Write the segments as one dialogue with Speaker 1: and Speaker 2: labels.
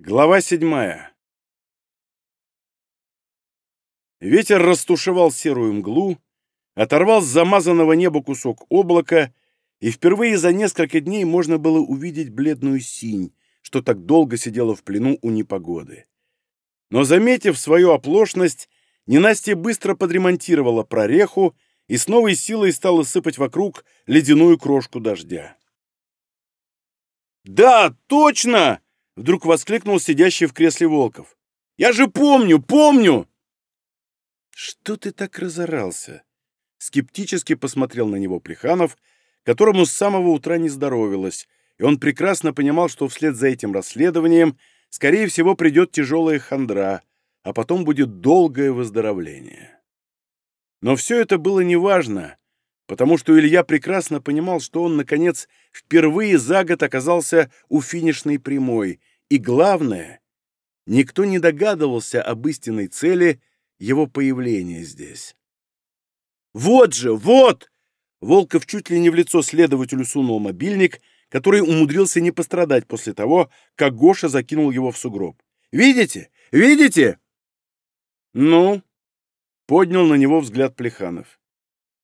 Speaker 1: Глава седьмая. Ветер растушевал серую мглу, оторвал с замазанного неба кусок облака, и впервые за несколько дней можно было увидеть бледную синь, что так долго сидела в плену у непогоды. Но, заметив свою оплошность, ненастье быстро подремонтировала прореху и с новой силой стала сыпать вокруг ледяную крошку дождя. «Да, точно!» Вдруг воскликнул сидящий в кресле Волков. «Я же помню, помню!» «Что ты так разорался?» Скептически посмотрел на него Плеханов, которому с самого утра не здоровилось, и он прекрасно понимал, что вслед за этим расследованием, скорее всего, придет тяжелая хандра, а потом будет долгое выздоровление. Но все это было неважно, потому что Илья прекрасно понимал, что он, наконец, впервые за год оказался у финишной прямой, и главное, никто не догадывался об истинной цели его появления здесь. «Вот же, вот!» Волков чуть ли не в лицо следователю сунул мобильник, который умудрился не пострадать после того, как Гоша закинул его в сугроб. «Видите? Видите?» «Ну?» — поднял на него взгляд Плеханов.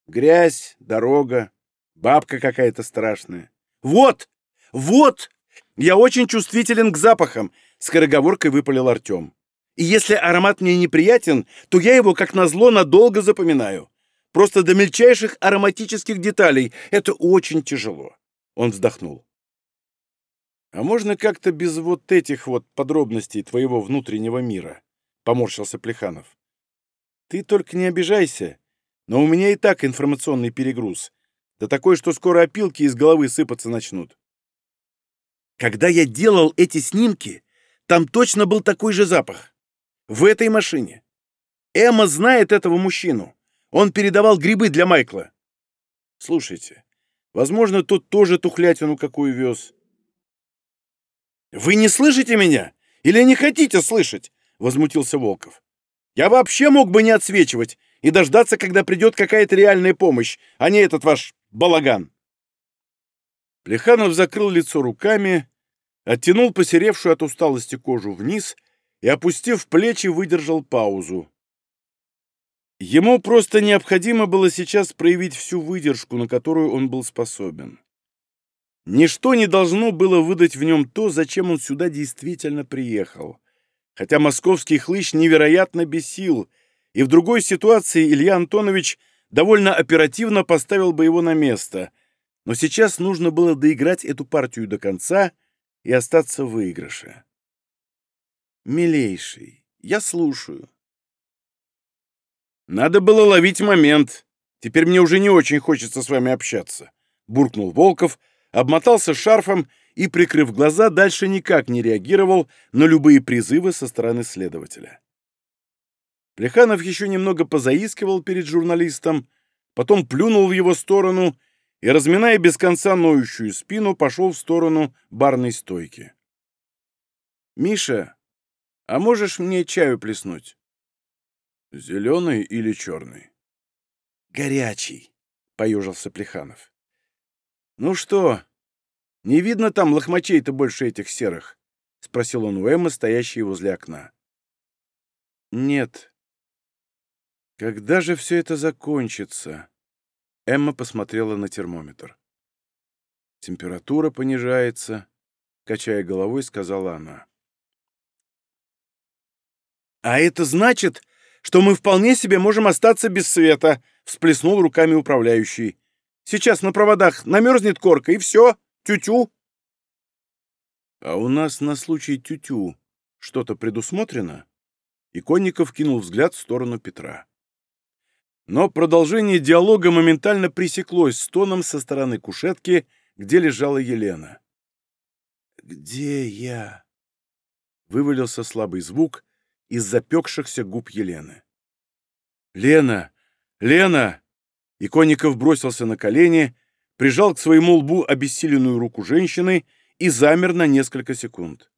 Speaker 1: «Грязь, дорога, бабка какая-то страшная». «Вот! Вот!» «Я очень чувствителен к запахам», — скороговоркой выпалил Артем. «И если аромат мне неприятен, то я его, как назло, надолго запоминаю. Просто до мельчайших ароматических деталей. Это очень тяжело». Он вздохнул. «А можно как-то без вот этих вот подробностей твоего внутреннего мира?» — поморщился Плеханов. «Ты только не обижайся, но у меня и так информационный перегруз. Да такой, что скоро опилки из головы сыпаться начнут. Когда я делал эти снимки, там точно был такой же запах. В этой машине. Эмма знает этого мужчину. Он передавал грибы для Майкла. Слушайте, возможно, тот тоже тухлятину какую вез. «Вы не слышите меня? Или не хотите слышать?» — возмутился Волков. «Я вообще мог бы не отсвечивать и дождаться, когда придет какая-то реальная помощь, а не этот ваш балаган». Плеханов закрыл лицо руками, оттянул посеревшую от усталости кожу вниз и, опустив плечи, выдержал паузу. Ему просто необходимо было сейчас проявить всю выдержку, на которую он был способен. Ничто не должно было выдать в нем то, зачем он сюда действительно приехал. Хотя московский хлыщ невероятно бесил, и в другой ситуации Илья Антонович довольно оперативно поставил бы его на место — но сейчас нужно было доиграть эту партию до конца и остаться в выигрыше. «Милейший, я слушаю». «Надо было ловить момент. Теперь мне уже не очень хочется с вами общаться», — буркнул Волков, обмотался шарфом и, прикрыв глаза, дальше никак не реагировал на любые призывы со стороны следователя. Плеханов еще немного позаискивал перед журналистом, потом плюнул в его сторону и, разминая без конца ноющую спину, пошел в сторону барной стойки. «Миша, а можешь мне чаю плеснуть?» «Зеленый или черный?» «Горячий», — поежился Плеханов. «Ну что, не видно там лохмачей-то больше этих серых?» — спросил он у Эммы, стоящей возле окна. «Нет. Когда же все это закончится?» Эмма посмотрела на термометр. Температура понижается, качая головой, сказала она. «А это значит, что мы вполне себе можем остаться без света», — всплеснул руками управляющий. «Сейчас на проводах намерзнет корка, и все, тю-тю». «А у нас на случай тю-тю что-то предусмотрено?» И Конников кинул взгляд в сторону Петра. Но продолжение диалога моментально пресеклось стоном со стороны кушетки, где лежала Елена. «Где я?» — вывалился слабый звук из запекшихся губ Елены. «Лена! Лена!» Иконников бросился на колени, прижал к своему лбу обессиленную руку женщины и замер на несколько секунд.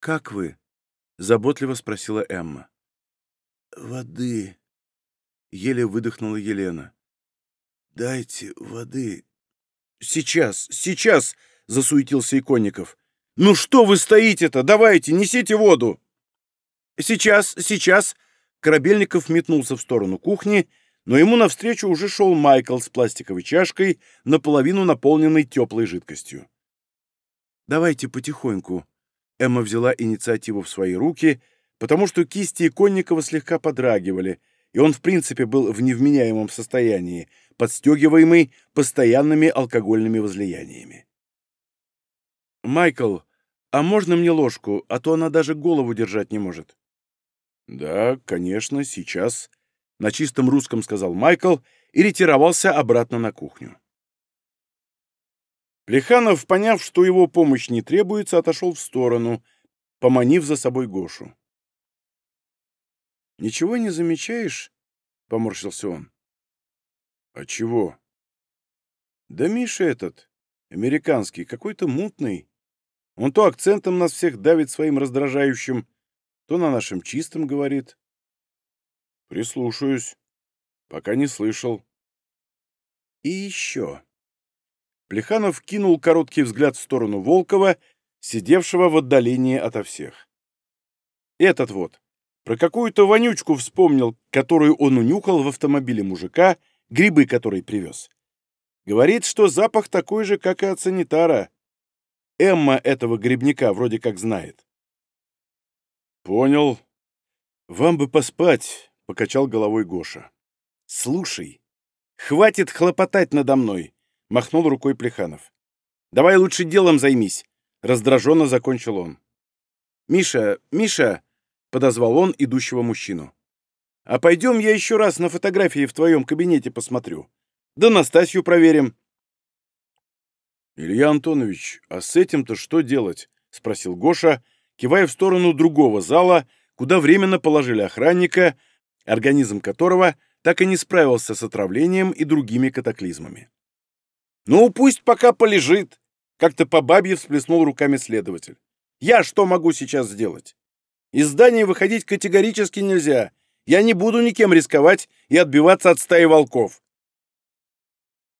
Speaker 1: «Как вы?» — заботливо спросила Эмма. «Воды», Еле выдохнула Елена. «Дайте воды». «Сейчас, сейчас!» — засуетился Иконников. «Ну что вы стоите-то? Давайте, несите воду!» «Сейчас, сейчас!» Корабельников метнулся в сторону кухни, но ему навстречу уже шел Майкл с пластиковой чашкой, наполовину наполненной теплой жидкостью. «Давайте потихоньку». Эмма взяла инициативу в свои руки, потому что кисти Иконникова слегка подрагивали, и он в принципе был в невменяемом состоянии, подстегиваемый постоянными алкогольными возлияниями. «Майкл, а можно мне ложку, а то она даже голову держать не может?» «Да, конечно, сейчас», — на чистом русском сказал Майкл и ретировался обратно на кухню. Плеханов, поняв, что его помощь не требуется, отошел в сторону, поманив за собой Гошу. «Ничего не замечаешь?» — поморщился он. «А чего?» «Да Миша этот, американский, какой-то мутный. Он то акцентом нас всех давит своим раздражающим, то на нашем чистом говорит. Прислушаюсь. Пока не слышал. И еще. Плеханов кинул короткий взгляд в сторону Волкова, сидевшего в отдалении ото всех. Этот вот, про какую-то вонючку вспомнил, которую он унюхал в автомобиле мужика, грибы который привез. Говорит, что запах такой же, как и от санитара. Эмма этого грибника вроде как знает. «Понял. Вам бы поспать», — покачал головой Гоша. «Слушай, хватит хлопотать надо мной», — махнул рукой Плеханов. «Давай лучше делом займись», — раздраженно закончил он. «Миша, Миша», — подозвал он идущего мужчину. «А пойдем я еще раз на фотографии в твоем кабинете посмотрю. Да Настасью проверим». «Илья Антонович, а с этим-то что делать?» — спросил Гоша, — кивая в сторону другого зала, куда временно положили охранника, организм которого так и не справился с отравлением и другими катаклизмами. «Ну, пусть пока полежит!» — как-то по бабье всплеснул руками следователь. «Я что могу сейчас сделать? Из здания выходить категорически нельзя. Я не буду никем рисковать и отбиваться от стаи волков.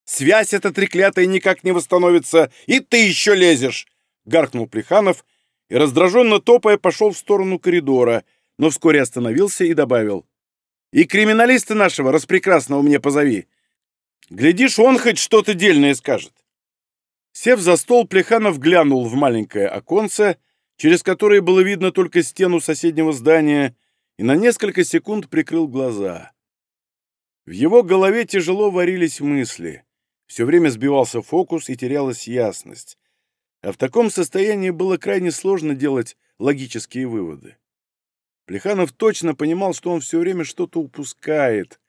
Speaker 1: Связь эта треклятая никак не восстановится, и ты еще лезешь!» — гаркнул Плеханов и, раздраженно топая, пошел в сторону коридора, но вскоре остановился и добавил. «И криминалиста нашего, распрекрасного, мне позови. Глядишь, он хоть что-то дельное скажет». Сев за стол, Плеханов глянул в маленькое оконце, через которое было видно только стену соседнего здания, и на несколько секунд прикрыл глаза. В его голове тяжело варились мысли. Все время сбивался фокус и терялась ясность а в таком состоянии было крайне сложно делать логические выводы. Плеханов точно понимал, что он все время что-то упускает,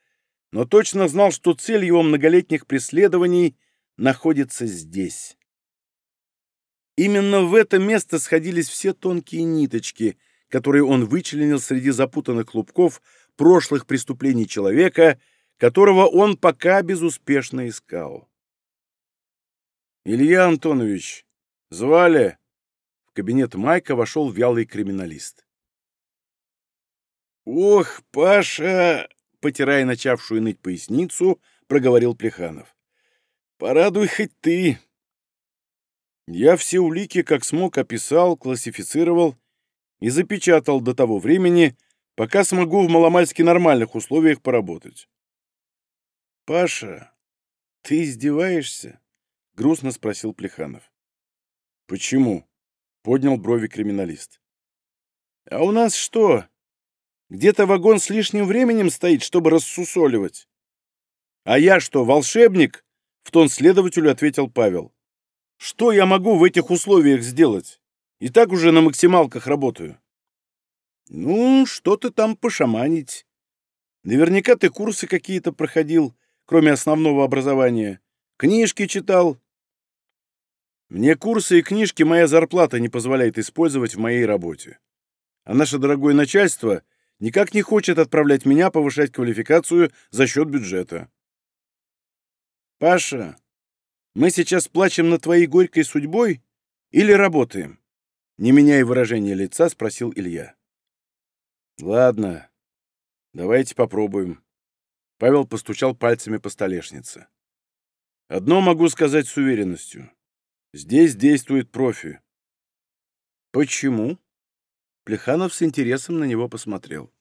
Speaker 1: но точно знал, что цель его многолетних преследований находится здесь. Именно в это место сходились все тонкие ниточки, которые он вычленил среди запутанных клубков прошлых преступлений человека, которого он пока безуспешно искал. «Илья Антонович, «Звали?» В кабинет Майка вошел вялый криминалист. «Ох, Паша!» — потирая начавшую ныть поясницу, проговорил Плеханов. «Порадуй хоть ты!» Я все улики как смог описал, классифицировал и запечатал до того времени, пока смогу в маломальски нормальных условиях поработать. «Паша, ты издеваешься?» — грустно спросил Плеханов. «Почему?» — поднял брови криминалист. «А у нас что? Где-то вагон с лишним временем стоит, чтобы рассусоливать?» «А я что, волшебник?» — в тон следователю ответил Павел. «Что я могу в этих условиях сделать? И так уже на максималках работаю». «Ну, что-то там пошаманить. Наверняка ты курсы какие-то проходил, кроме основного образования. Книжки читал, мне курсы и книжки моя зарплата не позволяет использовать в моей работе. А наше дорогое начальство никак не хочет отправлять меня повышать квалификацию за счет бюджета. Паша, мы сейчас плачем над твоей горькой судьбой или работаем? Не меняя выражения лица, спросил Илья. Ладно, давайте попробуем. Павел постучал пальцами по столешнице. Одно могу сказать с уверенностью. Здесь действует профи. Почему? Плеханов с интересом на него посмотрел.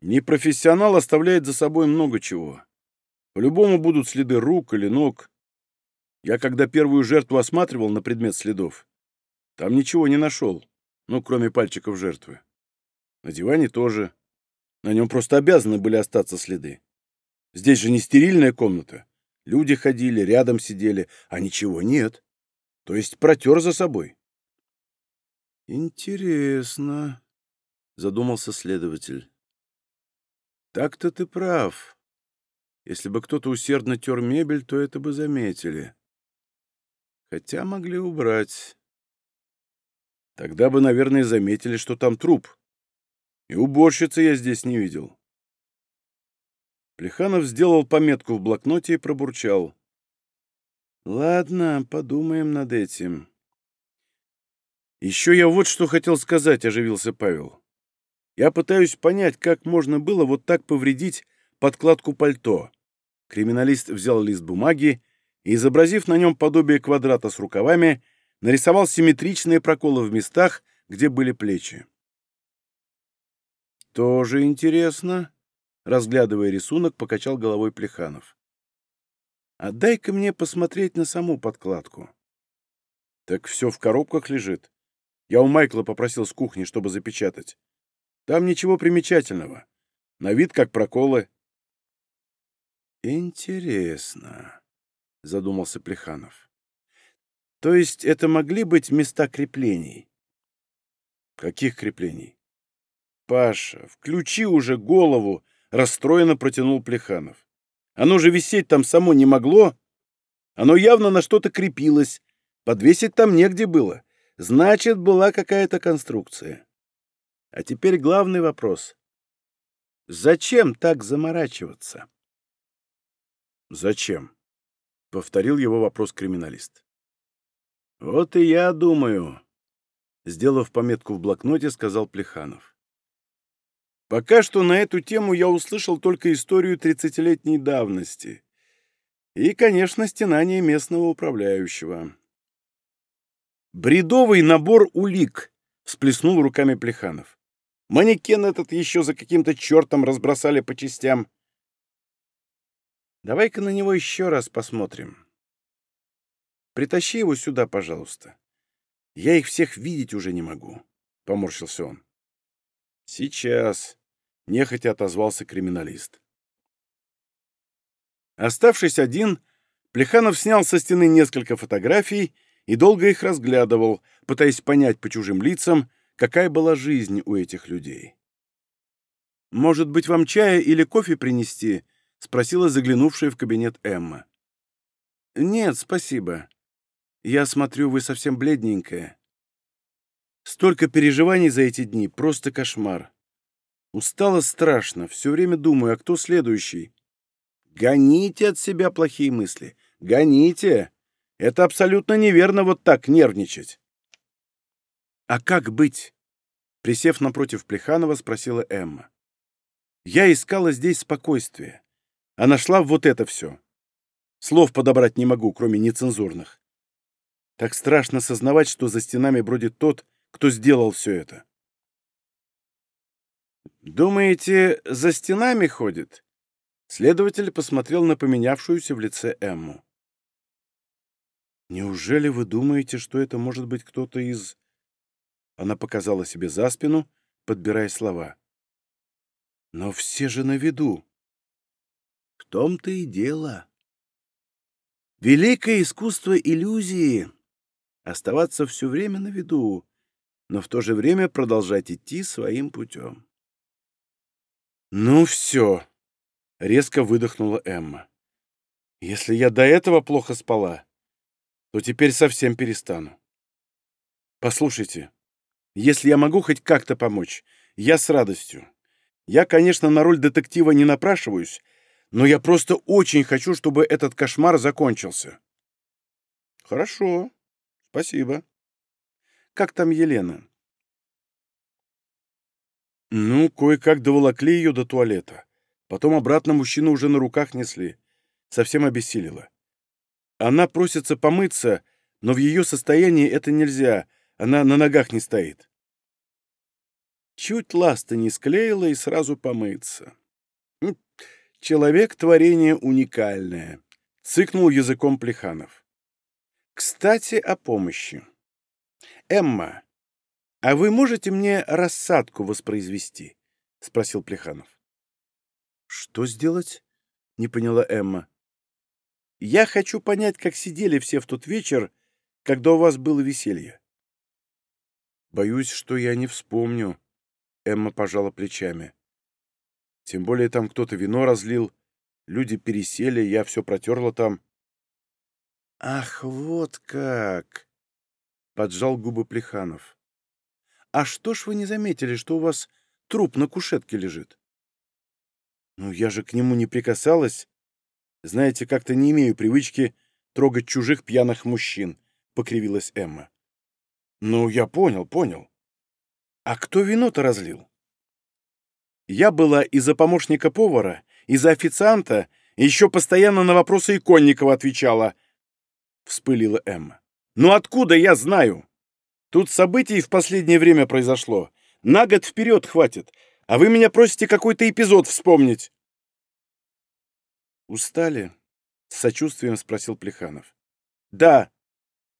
Speaker 1: Непрофессионал оставляет за собой много чего. По-любому будут следы рук или ног. Я когда первую жертву осматривал на предмет следов, там ничего не нашел, ну, кроме пальчиков жертвы. На диване тоже. На нем просто обязаны были остаться следы. Здесь же не стерильная комната. Люди ходили, рядом сидели, а ничего нет. То есть протер за собой. «Интересно», — задумался следователь. «Так-то ты прав. Если бы кто-то усердно тер мебель, то это бы заметили. Хотя могли убрать. Тогда бы, наверное, заметили, что там труп. И уборщицы я здесь не видел». Плеханов сделал пометку в блокноте и пробурчал. «Ладно, подумаем над этим». «Еще я вот что хотел сказать», — оживился Павел. «Я пытаюсь понять, как можно было вот так повредить подкладку пальто». Криминалист взял лист бумаги и, изобразив на нем подобие квадрата с рукавами, нарисовал симметричные проколы в местах, где были плечи. «Тоже интересно», — разглядывая рисунок, покачал головой Плеханов. «А дай-ка мне посмотреть на саму подкладку». «Так все в коробках лежит. Я у Майкла попросил с кухни, чтобы запечатать. Там ничего примечательного. На вид как проколы. Интересно, задумался Плеханов. То есть это могли быть места креплений? Каких креплений? Паша, включи уже голову, расстроенно протянул Плеханов. Оно же висеть там само не могло. Оно явно на что-то крепилось. Подвесить там негде было. Значит, была какая-то конструкция. А теперь главный вопрос. Зачем так заморачиваться? Зачем? Повторил его вопрос криминалист. Вот и я думаю. Сделав пометку в блокноте, сказал Плеханов. Пока что на эту тему я услышал только историю тридцатилетней давности. И, конечно, стенание местного управляющего. «Бредовый набор улик!» — всплеснул руками Плеханов. «Манекен этот еще за каким-то чертом разбросали по частям. Давай-ка на него еще раз посмотрим. Притащи его сюда, пожалуйста. Я их всех видеть уже не могу», — поморщился он. «Сейчас», — нехотя отозвался криминалист. Оставшись один, Плеханов снял со стены несколько фотографий и долго их разглядывал, пытаясь понять по чужим лицам, какая была жизнь у этих людей. «Может быть, вам чая или кофе принести?» — спросила заглянувшая в кабинет Эмма. «Нет, спасибо. Я смотрю, вы совсем бледненькая. Столько переживаний за эти дни, просто кошмар. Устала страшно, все время думаю, а кто следующий? Гоните от себя плохие мысли, гоните!» Это абсолютно неверно вот так нервничать. А как быть? Присев напротив Плеханова, спросила Эмма. Я искала здесь спокойствие, а нашла вот это все. Слов подобрать не могу, кроме нецензурных. Так страшно сознавать, что за стенами бродит тот, кто сделал все это. «Думаете, за стенами ходит?» Следователь посмотрел на поменявшуюся в лице Эмму. «Неужели вы думаете, что это может быть кто-то из...» Она показала себе за спину, подбирая слова. «Но все же на виду». «В том-то и дело. Великое искусство иллюзии — оставаться все время на виду, но в то же время продолжать идти своим путем». «Ну все!» — резко выдохнула Эмма. «Если я до этого плохо спала, то теперь совсем перестану. Послушайте, если я могу хоть как-то помочь, я с радостью. Я, конечно, на роль детектива не напрашиваюсь, но я просто очень хочу, чтобы этот кошмар закончился. Хорошо, спасибо. Как там Елена? Ну, кое-как доволокли ее до туалета. Потом обратно мужчину уже на руках несли. Совсем обессилила. Она просится помыться, но в ее состоянии это нельзя. она на ногах не стоит. Чуть ласты не склеила и сразу помыться. Человек — творение уникальное, — цыкнул языком Плеханов. Кстати, о помощи. Эмма, а вы можете мне рассадку воспроизвести? — спросил Плеханов. Что сделать? — не поняла Эмма. Я хочу понять, как сидели все в тот вечер, когда у вас было веселье. Боюсь, что я не вспомню. Эмма пожала плечами. Тем более там кто-то вино разлил, люди пересели, я все протерла там. Ах, вот как! Поджал губы Плеханов. А что ж вы не заметили, что у вас труп на кушетке лежит? Ну, я же к нему не прикасалась. Знаете, как-то не имею привычки трогать чужих пьяных мужчин, покривилась Эмма. Ну, я понял, понял. А кто вино-то разлил? Я была и за помощника повара, и за официанта, и еще постоянно на вопросы Иконникова отвечала. Вспылила Эмма. Ну откуда я знаю? Тут событий в последнее время произошло. На год вперед хватит, а вы меня просите какой-то эпизод вспомнить. Устали? С сочувствием спросил Плеханов. Да,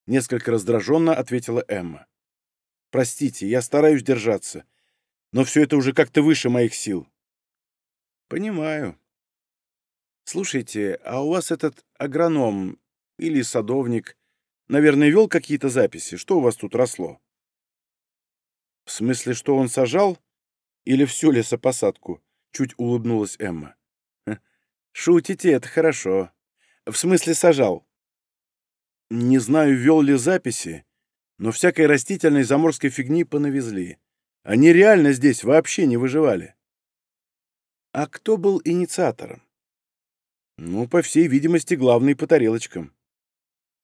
Speaker 1: несколько раздраженно ответила Эмма. Простите, я стараюсь держаться, но все это уже как-то выше моих сил. Понимаю. Слушайте, а у вас этот агроном или садовник, наверное, вел какие-то записи? Что у вас тут росло? В смысле, что он сажал? Или всю лесопосадку? Чуть улыбнулась Эмма. Шутите, это хорошо. В смысле, сажал. Не знаю, вел ли записи, но всякой растительной заморской фигни понавезли. Они реально здесь вообще не выживали. А кто был инициатором? Ну, по всей видимости, главный по тарелочкам.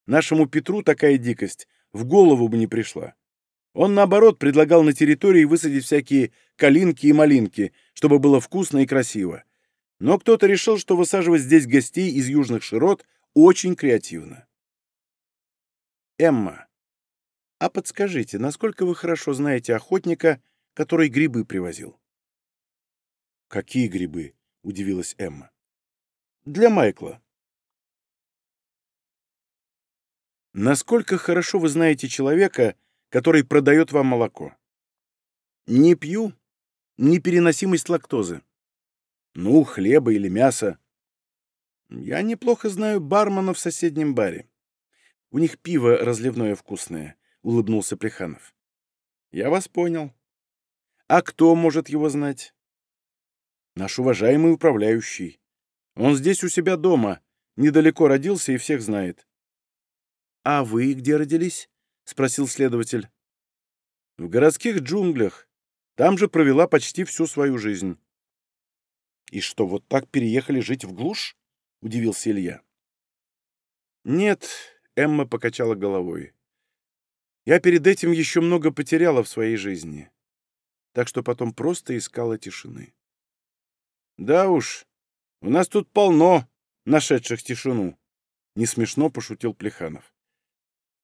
Speaker 1: Нашему Петру такая дикость в голову бы не пришла. Он, наоборот, предлагал на территории высадить всякие калинки и малинки, чтобы было вкусно и красиво. Но кто-то решил, что высаживать здесь гостей из южных широт очень креативно. Эмма, а подскажите, насколько вы хорошо знаете охотника, который грибы привозил? Какие грибы? Удивилась Эмма. Для Майкла. Насколько хорошо вы знаете человека, который продает вам молоко? Не пью. Непереносимость лактозы. Ну, хлеба или мяса. Я неплохо знаю бармена в соседнем баре. У них пиво разливное вкусное, — улыбнулся Плеханов. Я вас понял. А кто может его знать? Наш уважаемый управляющий. Он здесь у себя дома, недалеко родился и всех знает. А вы где родились? — спросил следователь. В городских джунглях. Там же провела почти всю свою жизнь. «И что, вот так переехали жить в глушь?» — удивился Илья. «Нет», — Эмма покачала головой. «Я перед этим еще много потеряла в своей жизни, так что потом просто искала тишины». «Да уж, у нас тут полно нашедших тишину», — не смешно пошутил Плеханов.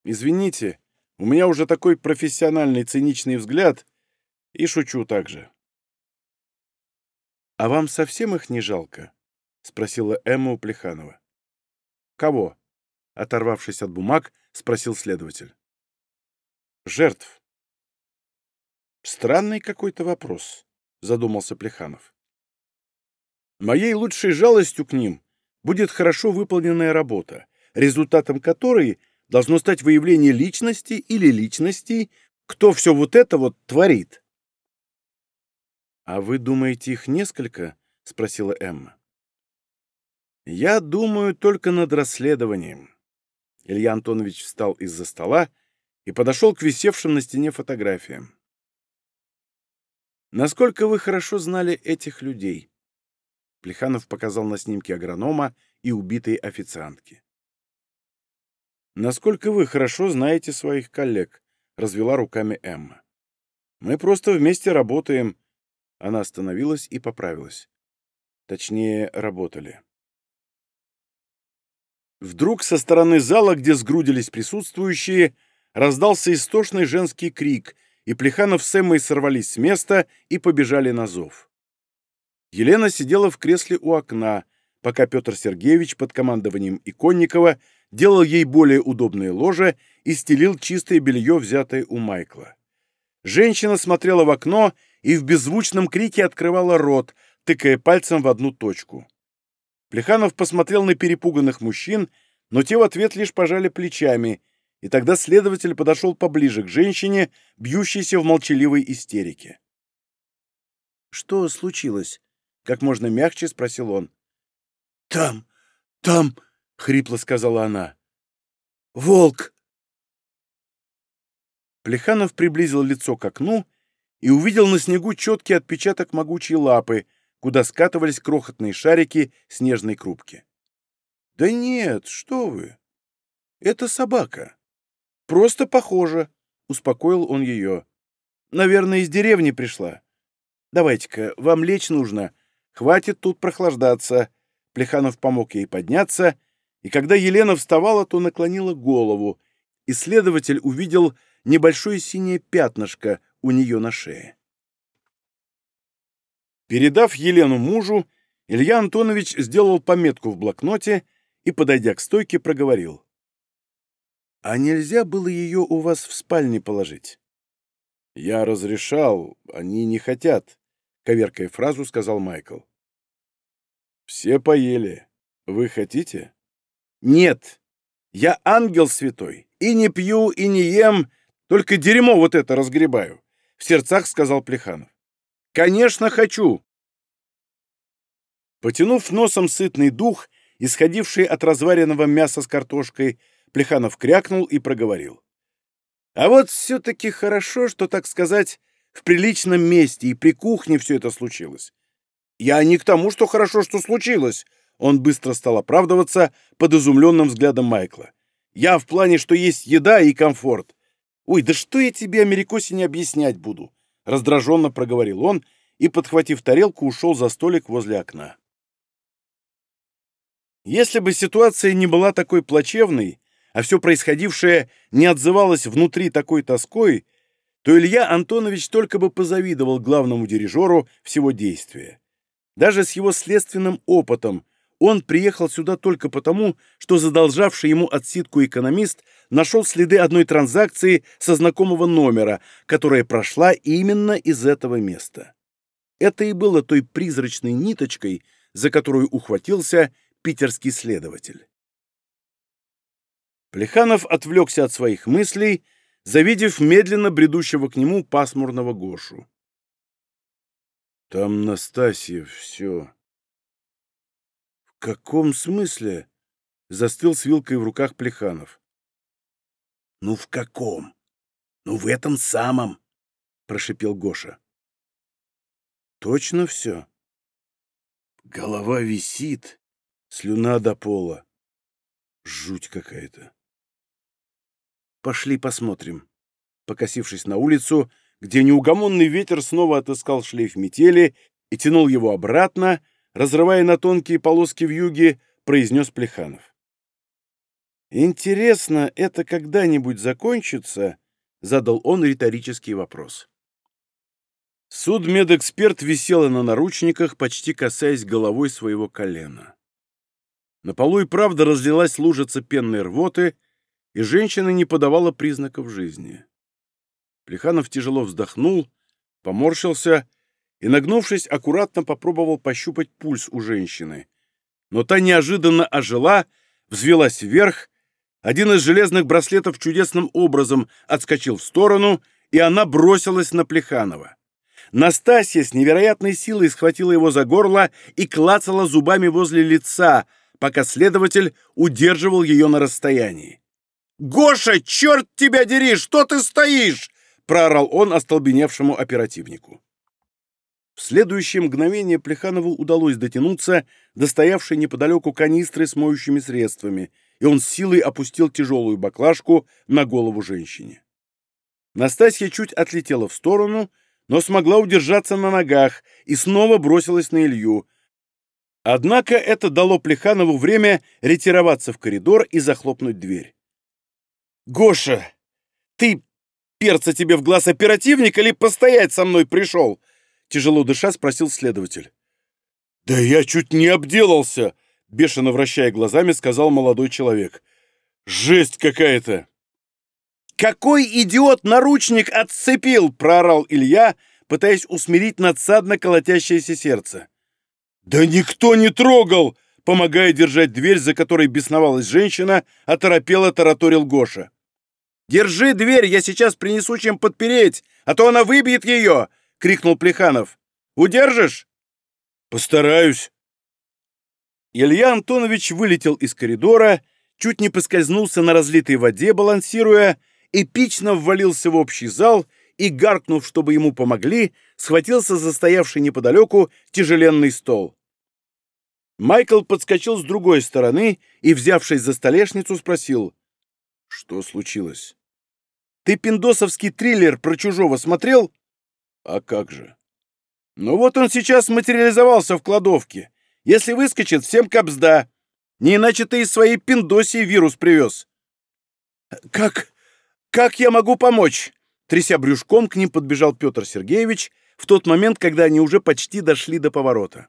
Speaker 1: «Извините, у меня уже такой профессиональный циничный взгляд, и шучу также». «А вам совсем их не жалко?» — спросила Эмма у Плеханова. «Кого?» — оторвавшись от бумаг, спросил следователь. «Жертв». «Странный какой-то вопрос», — задумался Плеханов. «Моей лучшей жалостью к ним будет хорошо выполненная работа, результатом которой должно стать выявление личности или личностей, кто все вот это вот творит. «А вы думаете, их несколько?» — спросила Эмма. «Я думаю только над расследованием». Илья Антонович встал из-за стола и подошел к висевшим на стене фотографиям. «Насколько вы хорошо знали этих людей?» Плеханов показал на снимке агронома и убитой официантки. «Насколько вы хорошо знаете своих коллег?» — развела руками Эмма. «Мы просто вместе работаем, она остановилась и поправилась. Точнее, работали. Вдруг со стороны зала, где сгрудились присутствующие, раздался истошный женский крик, и Плеханов с Эммой сорвались с места и побежали на зов. Елена сидела в кресле у окна, пока Петр Сергеевич под командованием Иконникова делал ей более удобное ложе и стелил чистое белье, взятое у Майкла. Женщина смотрела в окно и в беззвучном крике открывала рот, тыкая пальцем в одну точку. Плеханов посмотрел на перепуганных мужчин, но те в ответ лишь пожали плечами, и тогда следователь подошел поближе к женщине, бьющейся в молчаливой истерике. «Что случилось?» — как можно мягче спросил он.
Speaker 2: «Там, там!» — хрипло сказала она. «Волк!»
Speaker 1: Плеханов приблизил лицо к окну и увидел на снегу четкий отпечаток могучей лапы, куда скатывались крохотные шарики снежной крупки. «Да нет, что вы! Это собака. Просто похоже», — успокоил он ее. «Наверное, из деревни пришла. Давайте-ка, вам лечь нужно. Хватит тут прохлаждаться». Плеханов помог ей подняться, и когда Елена вставала, то наклонила голову, и следователь увидел небольшое синее пятнышко у нее на шее. Передав Елену мужу, Илья Антонович сделал пометку в блокноте и, подойдя к стойке, проговорил. «А нельзя было ее у вас в спальне положить?» «Я разрешал, они не хотят», — коверкая фразу сказал Майкл. «Все поели. Вы хотите?» «Нет. Я ангел святой. И не пью, и не ем, только дерьмо вот это разгребаю», — в сердцах сказал Плеханов. «Конечно, хочу!» Потянув носом сытный дух, исходивший от разваренного мяса с картошкой, Плеханов крякнул и проговорил. «А вот все-таки хорошо, что, так сказать, в приличном месте и при кухне все это случилось. Я не к тому, что хорошо, что случилось». Он быстро стал оправдываться под изумленным взглядом Майкла. «Я в плане, что есть еда и комфорт. Ой, да что я тебе, Америкосе, не объяснять буду?» Раздраженно проговорил он и, подхватив тарелку, ушел за столик возле окна. Если бы ситуация не была такой плачевной, а все происходившее не отзывалось внутри такой тоской, то Илья Антонович только бы позавидовал главному дирижеру всего действия. Даже с его следственным опытом он приехал сюда только потому, что задолжавший ему отсидку экономист нашел следы одной транзакции со знакомого номера, которая прошла именно из этого места. Это и было той призрачной ниточкой, за которую ухватился питерский следователь. Плеханов отвлекся от своих мыслей, завидев медленно бредущего к нему пасмурного Гошу. «Там Настасья все...» «В каком смысле?» — застыл с вилкой в руках Плеханов.
Speaker 2: «Ну в каком? Ну в этом самом!» — прошипел Гоша.
Speaker 1: «Точно все?»
Speaker 2: Голова висит,
Speaker 1: Слюна до пола. Жуть какая-то. Пошли посмотрим. Покосившись на улицу, где неугомонный ветер снова отыскал шлейф метели и тянул его обратно, разрывая на тонкие полоски в юге, произнес Плеханов. «Интересно, это когда-нибудь закончится?» — задал он риторический вопрос. Судмедэксперт висела на наручниках, почти касаясь головой своего колена. На полу и правда разлилась лужица пенной рвоты, и женщина не подавала признаков жизни. Плеханов тяжело вздохнул, поморщился и, нагнувшись, аккуратно попробовал пощупать пульс у женщины. Но та неожиданно ожила, взвелась вверх, один из железных браслетов чудесным образом отскочил в сторону, и она бросилась на Плеханова. Настасья с невероятной силой схватила его за горло и клацала зубами возле лица — пока следователь удерживал ее на расстоянии. «Гоша, черт тебя дери! Что ты стоишь?» — проорал он остолбеневшему оперативнику. В следующее мгновение Плеханову удалось дотянуться до стоявшей неподалеку канистры с моющими средствами, и он с силой опустил тяжелую баклажку на голову женщине. Настасья чуть отлетела в сторону, но смогла удержаться на ногах и снова бросилась на Илью, Однако это дало Плеханову время ретироваться в коридор и захлопнуть дверь. «Гоша, Ты, перца тебе в глаз оперативник или постоять со мной пришел?» Тяжело дыша спросил следователь. «Да я чуть не обделался!» Бешено вращая глазами, сказал молодой человек. «Жесть какая-то!» «Какой идиот наручник отцепил!» — проорал Илья, пытаясь усмирить надсадно колотящееся сердце. «Да никто не трогал!» — помогая держать дверь, за которой бесновалась женщина, оторопело тараторил Гоша. «Держи дверь, я сейчас принесу чем подпереть, а то она выбьет ее!» — крикнул Плеханов. «Удержишь?» «Постараюсь». Илья Антонович вылетел из коридора, чуть не поскользнулся на разлитой воде, балансируя, эпично ввалился в общий зал и, гаркнув, чтобы ему помогли, схватился за стоявший неподалеку тяжеленный стол. Майкл подскочил с другой стороны и, взявшись за столешницу, спросил, «Что случилось?» «Ты пиндосовский триллер про чужого смотрел?» «А как же?» «Ну вот он сейчас материализовался в кладовке. Если выскочит, всем капсда. Не иначе ты из своей пиндосии вирус привез. Как... как я могу помочь? Тряся брюшком, к ним подбежал Петр Сергеевич в тот момент, когда они уже почти дошли до поворота.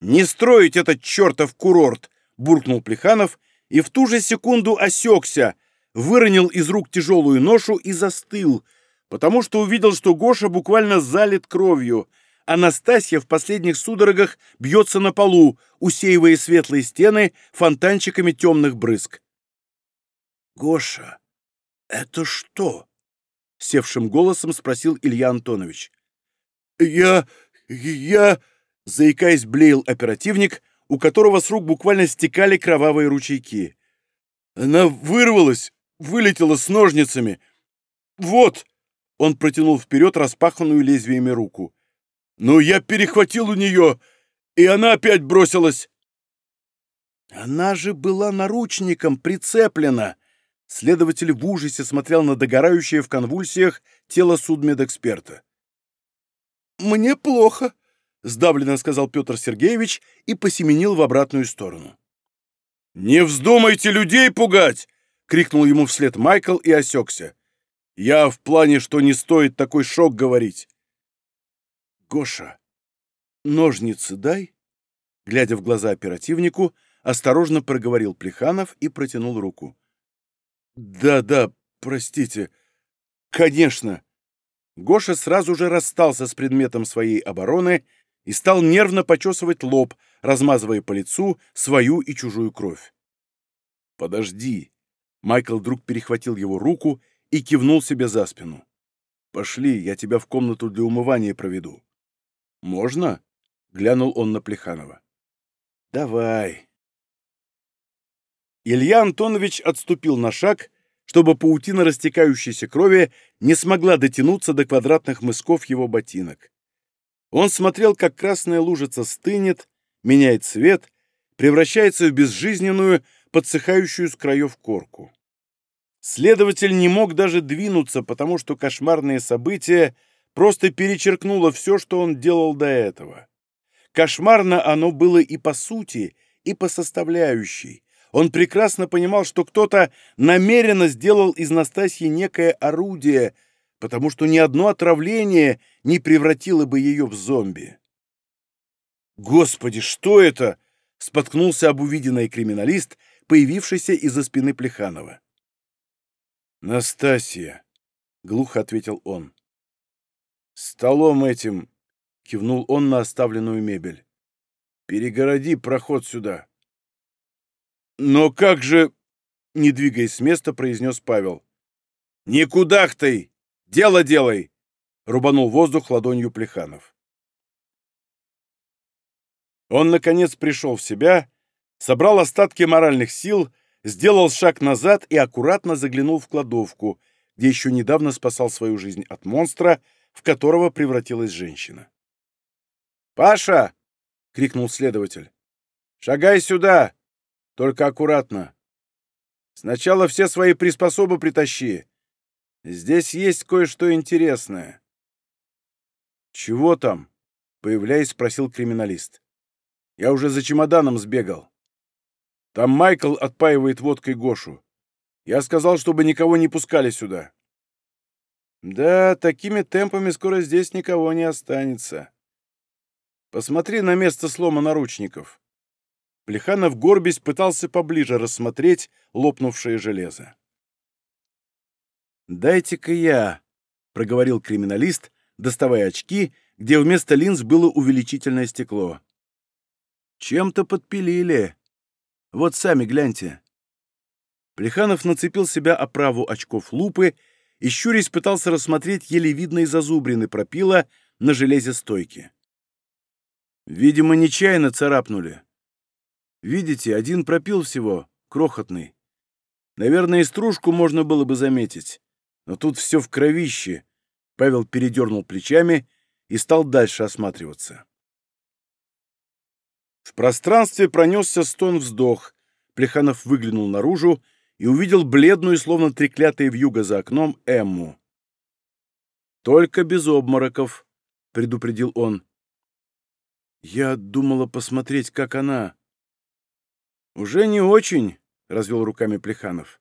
Speaker 1: «Не строить этот чертов курорт!» — буркнул Плеханов и в ту же секунду осекся, выронил из рук тяжелую ношу и застыл, потому что увидел, что Гоша буквально залит кровью — Анастасия в последних судорогах бьется на полу, усеивая светлые стены фонтанчиками темных брызг.
Speaker 2: «Гоша, это что?» — севшим голосом спросил Илья Антонович.
Speaker 1: «Я... я...» — заикаясь, блеял оперативник, у которого с рук буквально стекали кровавые ручейки. «Она вырвалась, вылетела с ножницами. Вот!» — он протянул вперед распаханную лезвиями руку. Ну, я перехватил у нее, и она опять бросилась.
Speaker 2: Она же была наручником прицеплена. Следователь в ужасе смотрел на догорающее в конвульсиях тело судмедэксперта.
Speaker 1: «Мне плохо», — сдавленно сказал Петр Сергеевич и посеменил в обратную сторону. «Не вздумайте людей пугать!» — крикнул ему вслед Майкл и осекся. «Я в плане, что не стоит такой шок говорить.
Speaker 2: «Гоша, ножницы дай?» Глядя в глаза оперативнику, осторожно проговорил Плеханов и протянул руку.
Speaker 1: «Да, да, простите. Конечно!» Гоша сразу же расстался с предметом своей обороны и стал нервно почесывать лоб, размазывая по лицу свою и чужую кровь. «Подожди!» Майкл вдруг перехватил его руку и кивнул себе за спину. «Пошли, я тебя в комнату для умывания проведу». «Можно?» — глянул он на Плеханова.
Speaker 2: «Давай».
Speaker 1: Илья Антонович отступил на шаг, чтобы паутина растекающейся крови не смогла дотянуться до квадратных мысков его ботинок. Он смотрел, как красная лужица стынет, меняет цвет, превращается в безжизненную, подсыхающую с краев корку. Следователь не мог даже двинуться, потому что кошмарные события просто перечеркнуло все, что он делал до этого. Кошмарно оно было и по сути, и по составляющей. Он прекрасно понимал, что кто-то намеренно сделал из Настасьи некое орудие, потому что ни одно отравление не превратило бы ее в зомби. «Господи, что это?» — споткнулся об увиденный криминалист, появившийся из-за спины Плеханова. «Настасья», — глухо ответил он. «Столом этим!» — кивнул он на оставленную мебель. «Перегороди проход сюда!» «Но как же...» — не двигаясь с места, произнес Павел. «Никуда ты! Дело делай!» — рубанул воздух ладонью Плеханов. Он, наконец, пришел в себя, собрал остатки моральных сил, сделал шаг назад и аккуратно заглянул в кладовку, где еще недавно спасал свою жизнь от монстра — в которого превратилась женщина. «Паша!» — крикнул следователь. «Шагай сюда! Только аккуратно. Сначала все свои приспособы притащи. Здесь есть кое-что интересное». «Чего там?» — появляясь, спросил криминалист. «Я уже за чемоданом сбегал. Там Майкл отпаивает водкой Гошу. Я сказал, чтобы никого не пускали сюда.
Speaker 2: Да, такими темпами скоро здесь никого не останется. Посмотри на место слома наручников. Плеханов горбись пытался поближе рассмотреть лопнувшее железо. «Дайте-ка я», — проговорил криминалист, доставая очки, где вместо линз было увеличительное стекло. «Чем-то подпилили. Вот сами гляньте». Плеханов нацепил себя оправу очков лупы и, щурясь, пытался рассмотреть еле видные зазубрины пропила на железе стойки. Видимо, нечаянно царапнули. Видите, один пропил всего, крохотный. Наверное, и стружку можно было бы заметить. Но тут все в кровище. Павел передернул плечами и стал дальше осматриваться. В пространстве пронесся стон-вздох. Плеханов выглянул наружу и увидел бледную, словно треклятая вьюга за окном, Эмму. «Только без обмороков», — предупредил он. «Я думала посмотреть, как она...» «Уже не очень», — развел руками Плеханов.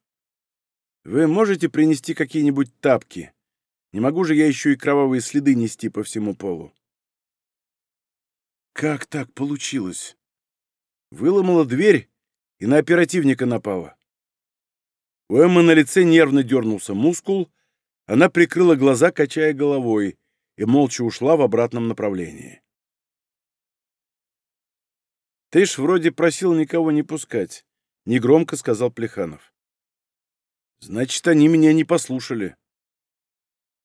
Speaker 2: «Вы можете принести какие-нибудь тапки? Не могу же я еще и кровавые следы нести по всему полу». «Как так получилось?» Выломала дверь и на оперативника напала. У Эммы на лице нервно дернулся мускул, она прикрыла глаза, качая головой, и молча ушла в обратном направлении. «Ты ж вроде просил никого не пускать», — негромко сказал Плеханов. «Значит, они меня не послушали».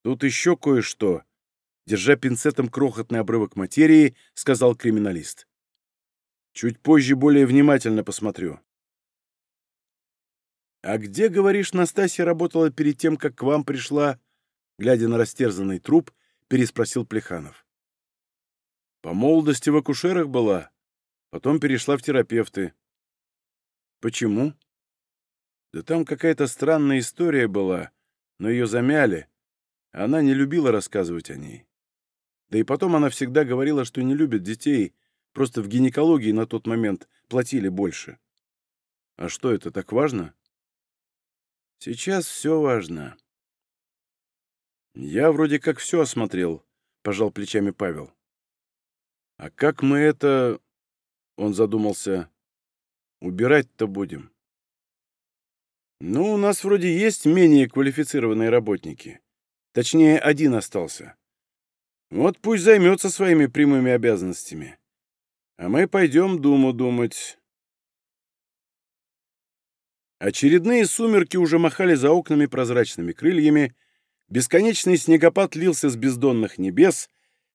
Speaker 2: «Тут еще кое-что», — держа пинцетом крохотный обрывок материи, сказал криминалист. «Чуть позже более внимательно посмотрю». «А где, говоришь, Настасья работала перед тем, как к вам пришла?» Глядя на растерзанный труп, переспросил Плеханов. «По молодости в акушерах была, Потом перешла в терапевты. Почему? Да там какая-то странная история была, но ее замяли. Она не любила рассказывать о ней. Да и потом она всегда говорила, что не любит детей, просто в гинекологии на тот момент платили больше. А что, это так важно? Сейчас все важно. Я вроде как все осмотрел, пожал плечами Павел. А как мы это... Он задумался. Убирать-то будем. Ну, у нас вроде есть менее квалифицированные работники. Точнее, один остался. Вот пусть займется своими прямыми обязанностями. А мы пойдем думу думать. Очередные сумерки уже махали за окнами прозрачными крыльями, бесконечный снегопад лился с бездонных небес,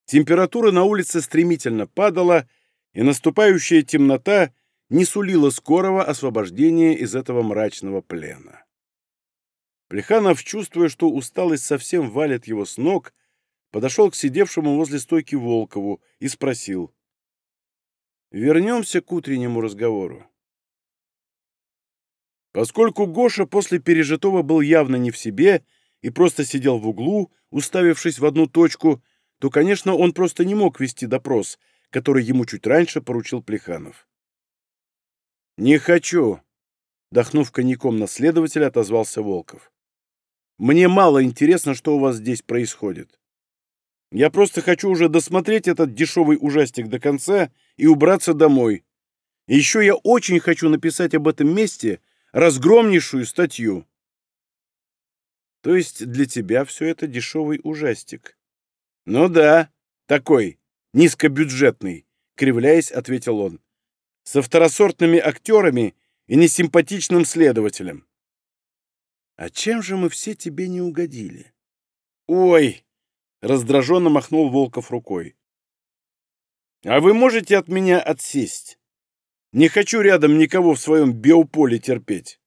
Speaker 2: температура на улице стремительно падала, и наступающая темнота не сулила скорого освобождения из этого мрачного плена. Плеханов, чувствуя, что усталость совсем валит его с ног, подошел к сидевшему возле стойки Волкову и спросил. «Вернемся к утреннему разговору». Поскольку Гоша после пережитого был явно не в себе и просто сидел в углу, уставившись в одну точку, то, конечно, он просто не мог вести допрос — который ему чуть раньше поручил Плеханов. «Не хочу», — дохнув коньяком на следователя, отозвался Волков. «Мне мало интересно, что у вас здесь происходит. Я просто хочу уже досмотреть этот дешевый ужастик до конца и убраться домой. Еще я очень хочу написать об этом месте разгромнейшую статью». «То есть для тебя все это дешевый ужастик?» «Ну да, такой, низкобюджетный», — кривляясь, ответил он. «Со второсортными актерами и несимпатичным следователем». «А чем же мы все тебе не угодили?» «Ой!» — раздраженно махнул Волков рукой. «А вы можете от меня отсесть? Не хочу рядом никого в своем биополе терпеть».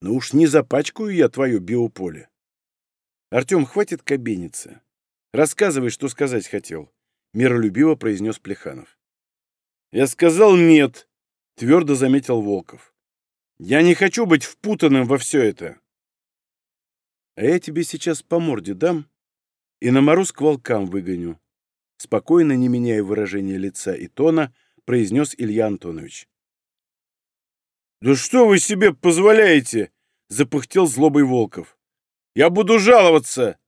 Speaker 2: «Ну уж не запачкаю я твое биополе». «Артем, хватит кабиниться. Рассказывай, что сказать хотел. — миролюбиво произнес Плеханов. «Я сказал нет», — твердо заметил Волков. «Я не хочу быть впутанным во все это». «А я тебе сейчас по морде дам и на мороз к волкам выгоню», — спокойно, не меняя выражения лица и тона, произнес Илья Антонович. «Да что вы себе позволяете?»
Speaker 1: — запыхтел злобой Волков. «Я буду жаловаться!»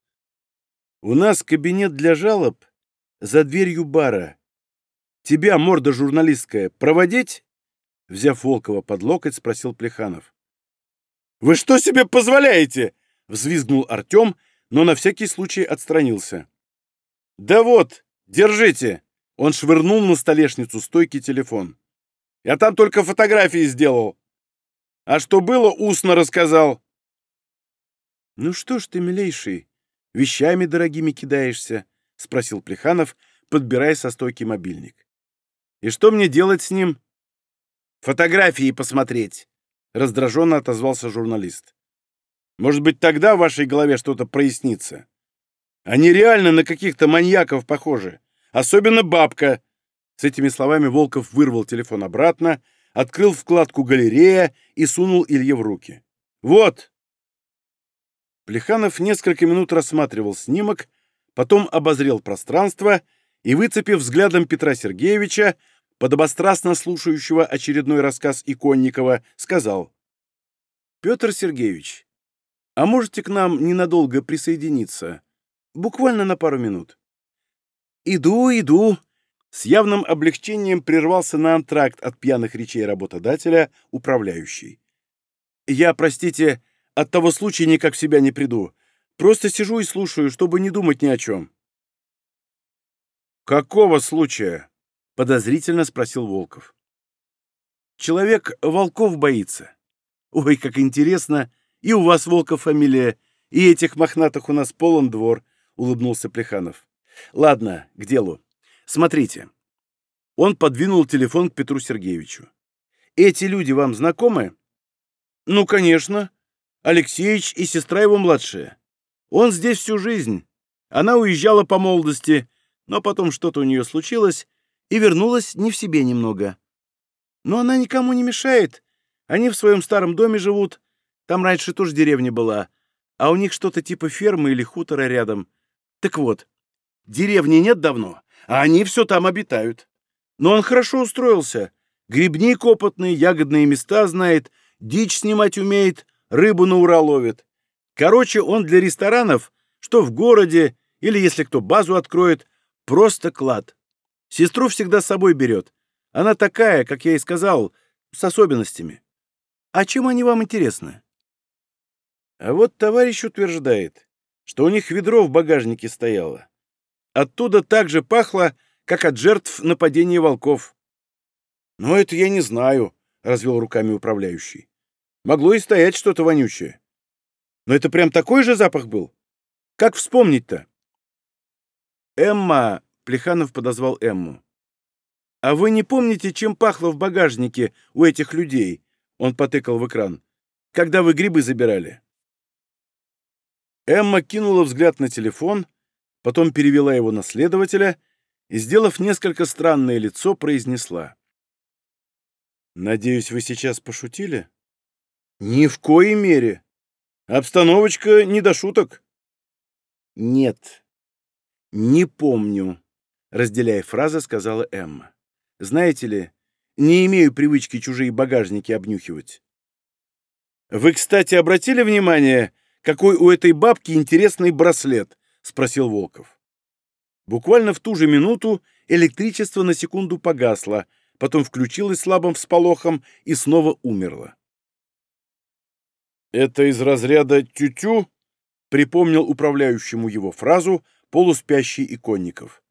Speaker 1: «У нас кабинет для жалоб за дверью бара. Тебя, морда журналистская, проводить?» Взяв Волкова под локоть, спросил Плеханов. «Вы что себе позволяете?» — взвизгнул Артем, но на всякий случай отстранился. «Да вот, держите!» — он швырнул на столешницу стойкий телефон. «Я там только фотографии сделал. А что было, устно рассказал». «Ну что ж ты, милейший, вещами дорогими кидаешься?» — спросил Плеханов, подбирая со стойки мобильник. «И что мне делать с ним?» «Фотографии посмотреть», — раздраженно отозвался журналист. «Может быть, тогда в вашей голове что-то прояснится? Они реально на каких-то маньяков похожи. Особенно бабка». С этими словами Волков вырвал телефон обратно, открыл вкладку «Галерея» и сунул Илье в руки. «Вот!» Плеханов несколько минут рассматривал снимок, потом обозрел пространство и, выцепив взглядом Петра Сергеевича, подобострастно слушающего очередной рассказ Иконникова, сказал. «Петр Сергеевич, а можете к нам ненадолго присоединиться? Буквально на пару минут». «Иду, иду!» С явным облегчением прервался на антракт от пьяных речей работодателя управляющий. «Я, простите, от того случая никак в себя не приду. Просто сижу и слушаю, чтобы не думать ни о чем». «Какого случая?» — подозрительно спросил Волков. «Человек волков боится. Ой, как интересно! И у вас, Волков, фамилия, и этих мохнатых у нас полон двор», — улыбнулся Плеханов. «Ладно, к делу. Смотрите». Он подвинул телефон к Петру Сергеевичу. «Эти люди вам знакомы?» «Ну, конечно. Алексеич и сестра его младшая. Он здесь всю жизнь. Она уезжала по молодости, но потом что-то у нее случилось, и вернулась не в себе немного. Но она никому не мешает. Они в своем старом доме живут. Там раньше тоже деревня была. А у них что-то типа фермы или хутора рядом. Так вот, деревни нет давно, а они все там обитают. Но он хорошо устроился. Грибник опытный, ягодные места знает, дичь снимать умеет, рыбу на ура ловит. Короче, он для ресторанов, что в городе, или если кто базу откроет, просто клад. Сестру всегда с собой берет. Она такая, как я и сказал, с особенностями. А чем они вам интересны? А вот товарищ утверждает, что у них ведро в багажнике стояло. Оттуда так же пахло, как от жертв нападения волков. «Но это я не знаю», — развел руками управляющий. «Могло и стоять что-то вонючее. Но это прям такой же запах был? Как вспомнить-то?» «Эмма Плеханов подозвал Эмму. «А вы не помните, чем пахло в багажнике у этих людей?» Он потыкал в экран. «Когда вы грибы забирали?» Эмма кинула взгляд на телефон, потом перевела его на следователя и, сделав несколько странное лицо, произнесла. «Надеюсь, вы сейчас пошутили?» «Ни в коей мере. Обстановочка не до шуток». «Нет, не помню», разделяя фразы, сказала Эмма. «Знаете ли, не имею привычки чужие багажники обнюхивать». «Вы, кстати, обратили внимание, какой у этой бабки интересный браслет?» — спросил Волков. Буквально в ту же минуту электричество на секунду погасло, потом включилось слабым всполохом и снова умерло. «Это из разряда тю-тю?» — припомнил управляющему его фразу полуспящий иконников.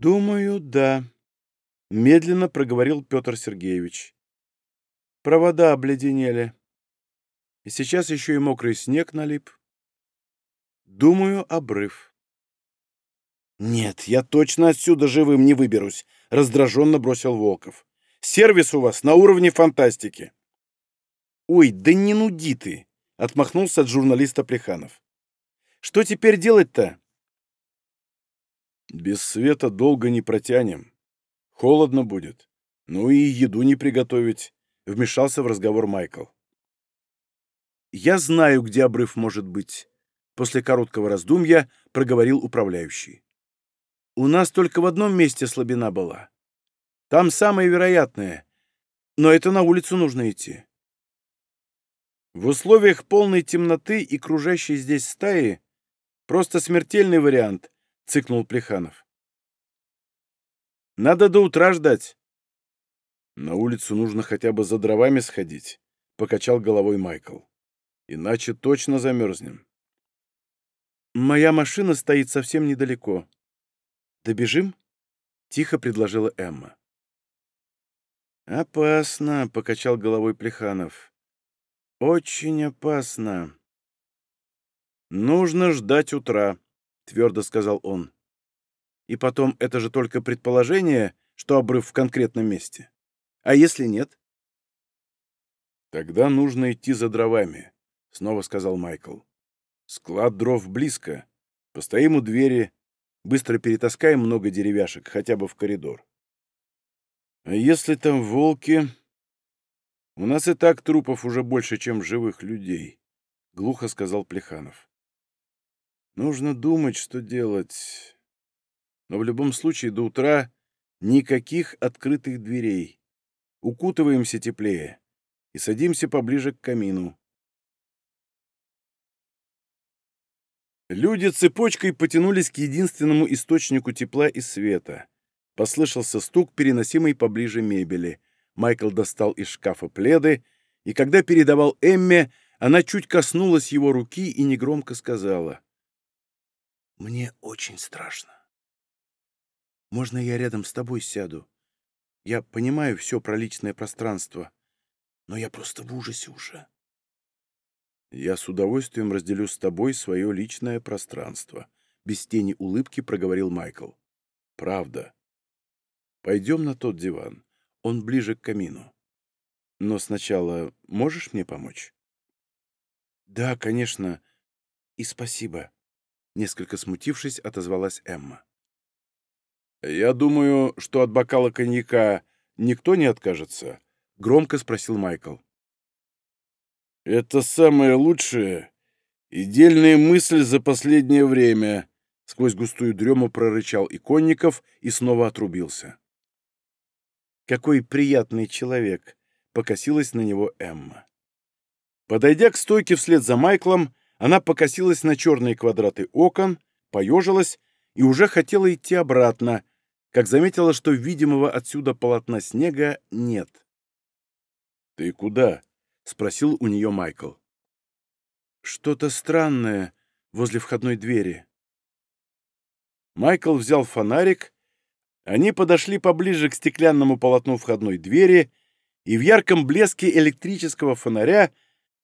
Speaker 1: «Думаю, да», — медленно проговорил Петр Сергеевич. «Провода обледенели. И сейчас еще и мокрый снег налип. Думаю, обрыв». «Нет, я точно отсюда живым не выберусь», — раздраженно бросил Волков. «Сервис у вас на уровне фантастики». «Ой, да не нуди ты!» — отмахнулся от журналиста Плеханов. «Что теперь делать-то?» Без света долго не протянем. Холодно будет. Ну и еду не приготовить, — вмешался в разговор Майкл. «Я знаю, где обрыв может быть», — после короткого раздумья проговорил управляющий. «У нас только в одном месте слабина была. Там самое вероятное, но это на улицу нужно идти».
Speaker 2: В условиях полной темноты и кружащей здесь стаи просто смертельный вариант, цыкнул Плеханов. Надо до утра ждать. На улицу нужно хотя бы за дровами сходить, покачал головой Майкл. Иначе точно замерзнем. Моя машина стоит совсем недалеко. Добежим? Тихо предложила Эмма. «Опасно», — покачал головой Плеханов. «Очень опасно». «Нужно ждать утра», — твердо сказал он. «И потом, это же только предположение, что обрыв в конкретном месте. А если нет?» «Тогда нужно идти за дровами», — снова сказал Майкл. «Склад дров близко. Постоим у двери, быстро перетаскаем много деревяшек, хотя бы в коридор. А если там волки? У нас и так трупов уже больше, чем живых людей, — глухо сказал Плеханов. Нужно думать, что делать. Но в любом случае до утра никаких открытых дверей. Укутываемся теплее и садимся поближе к камину. Люди цепочкой потянулись к единственному источнику тепла и света. Послышался стук, переносимый поближе мебели. Майкл достал из шкафа пледы, и когда передавал Эмме, она чуть коснулась его руки и негромко сказала. «Мне очень страшно. Можно я рядом с тобой сяду? Я понимаю все про личное пространство, но я просто в ужасе уже». «Я с удовольствием разделю с тобой свое личное пространство», — без тени улыбки проговорил Майкл. «Правда. Пойдем на тот диван. Он ближе к камину. Но сначала можешь мне помочь?» «Да, конечно. И спасибо», — несколько смутившись, отозвалась Эмма. «Я думаю, что от бокала коньяка никто не откажется?» — громко спросил Майкл. «Это самая лучшая и дельная мысль за последнее время», — сквозь густую дрему прорычал Иконников и снова отрубился. «Какой приятный человек!» — покосилась на него Эмма. Подойдя к стойке вслед за Майклом, она покосилась на черные квадраты окон, поежилась и уже хотела идти обратно, как заметила, что видимого отсюда полотна снега нет. «Ты куда?» — спросил у нее Майкл. «Что-то странное возле входной двери». Майкл взял фонарик, они подошли поближе к стеклянному полотну входной двери, и в ярком блеске электрического фонаря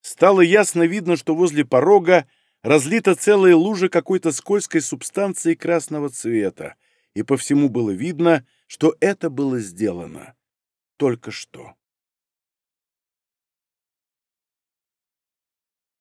Speaker 2: стало ясно видно, что возле порога разлита целая лужа какой-то скользкой субстанции красного цвета, и по всему было видно, что это было сделано только что.